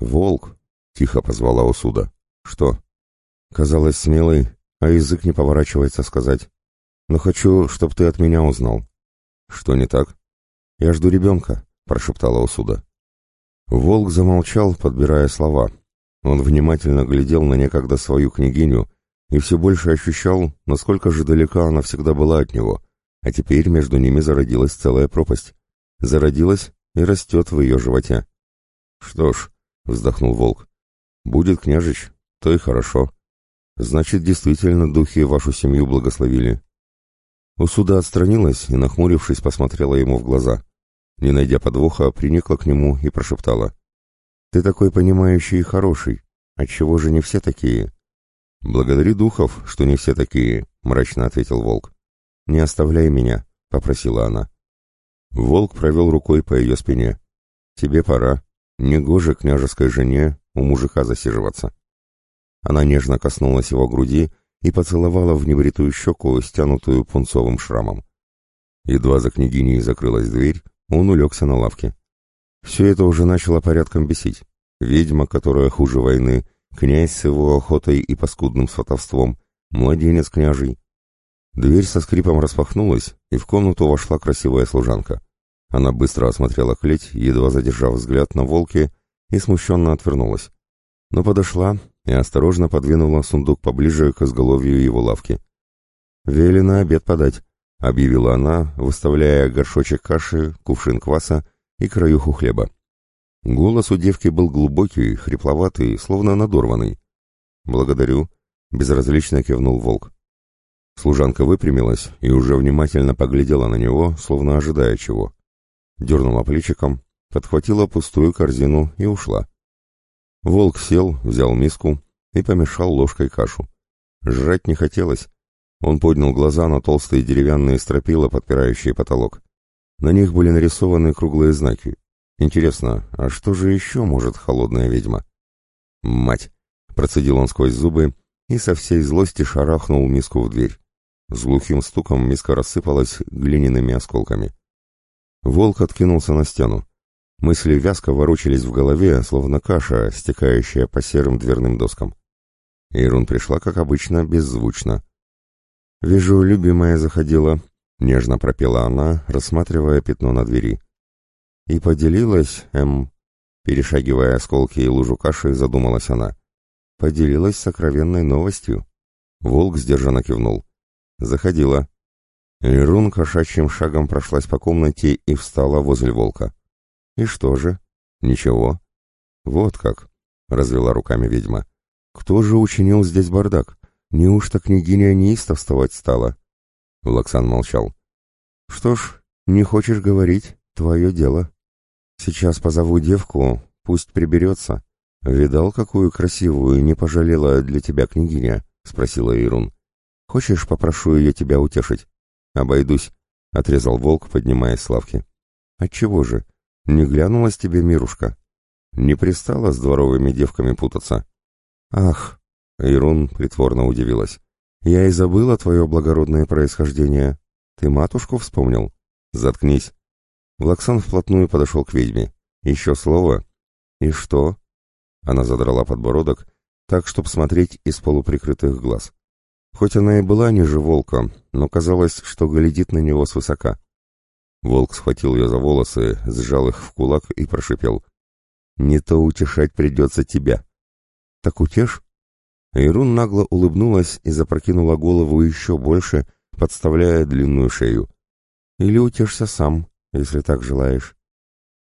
«Волк!» — тихо позвала Усуда. «Что?» Казалось смелой, а язык не поворачивается сказать. «Но хочу, чтоб ты от меня узнал». «Что не так?» «Я жду ребенка», — прошептала Усуда. Волк замолчал, подбирая слова. Он внимательно глядел на некогда свою княгиню и все больше ощущал, насколько же далека она всегда была от него, а теперь между ними зародилась целая пропасть. Зародилась и растет в ее животе. «Что ж», — вздохнул волк, — «будет княжич, то и хорошо. Значит, действительно духи вашу семью благословили». Усуда отстранилась и, нахмурившись, посмотрела ему в глаза. Не найдя подвоха, приникла к нему и прошептала. «Ты такой понимающий и хороший. Отчего же не все такие?» «Благодари духов, что не все такие», — мрачно ответил волк. «Не оставляй меня», — попросила она. Волк провел рукой по ее спине. «Тебе пора. Негоже княжеской жене у мужика засиживаться». Она нежно коснулась его груди и поцеловала в небритую щеку, стянутую пунцовым шрамом. Едва за княгиней закрылась дверь, он улегся на лавке. Все это уже начало порядком бесить. Ведьма, которая хуже войны, князь с его охотой и паскудным сватовством, младенец княжий, Дверь со скрипом распахнулась, и в комнату вошла красивая служанка. Она быстро осмотрела клеть, едва задержав взгляд на волке, и смущенно отвернулась. Но подошла и осторожно подвинула сундук поближе к изголовью его лавки. «Велено обед подать», — объявила она, выставляя горшочек каши, кувшин кваса и краюху хлеба. Голос у девки был глубокий, хрипловатый, словно надорванный. «Благодарю», — безразлично кивнул волк. Служанка выпрямилась и уже внимательно поглядела на него, словно ожидая чего. Дернула плечиком, подхватила пустую корзину и ушла. Волк сел, взял миску и помешал ложкой кашу. Жрать не хотелось. Он поднял глаза на толстые деревянные стропила, подпирающие потолок. На них были нарисованы круглые знаки. Интересно, а что же еще может холодная ведьма? «Мать!» — процедил он сквозь зубы и со всей злости шарахнул миску в дверь. С глухим стуком миска рассыпалась глиняными осколками. Волк откинулся на стену. Мысли вязко ворочались в голове, словно каша, стекающая по серым дверным доскам. Ирун пришла, как обычно, беззвучно. «Вижу, любимая заходила», — нежно пропела она, рассматривая пятно на двери. «И поделилась, эм...» Перешагивая осколки и лужу каши, задумалась она. «Поделилась сокровенной новостью». Волк сдержанно кивнул. Заходила. Ирун кошачьим шагом прошлась по комнате и встала возле волка. И что же? Ничего. Вот как, развела руками ведьма. Кто же учинил здесь бардак? Неужто княгиня неистовствовать стала? Лаксан молчал. Что ж, не хочешь говорить, твое дело. Сейчас позову девку, пусть приберется. Видал, какую красивую не пожалела для тебя княгиня? Спросила Ирун. Хочешь, попрошу ее тебя утешить? Обойдусь, — отрезал волк, поднимаясь с лавки. Отчего же? Не глянулась тебе, Мирушка? Не пристала с дворовыми девками путаться? Ах, Ирун притворно удивилась. Я и забыла твое благородное происхождение. Ты матушку вспомнил? Заткнись. Влаксан вплотную подошел к ведьме. Еще слово. И что? Она задрала подбородок, так, чтобы смотреть из полуприкрытых глаз. Хоть она и была ниже волка, но казалось, что глядит на него свысока. Волк схватил ее за волосы, сжал их в кулак и прошипел. «Не то утешать придется тебя». «Так утешь?» Ирун нагло улыбнулась и запрокинула голову еще больше, подставляя длинную шею. «Или утешься сам, если так желаешь».